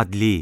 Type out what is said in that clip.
adli.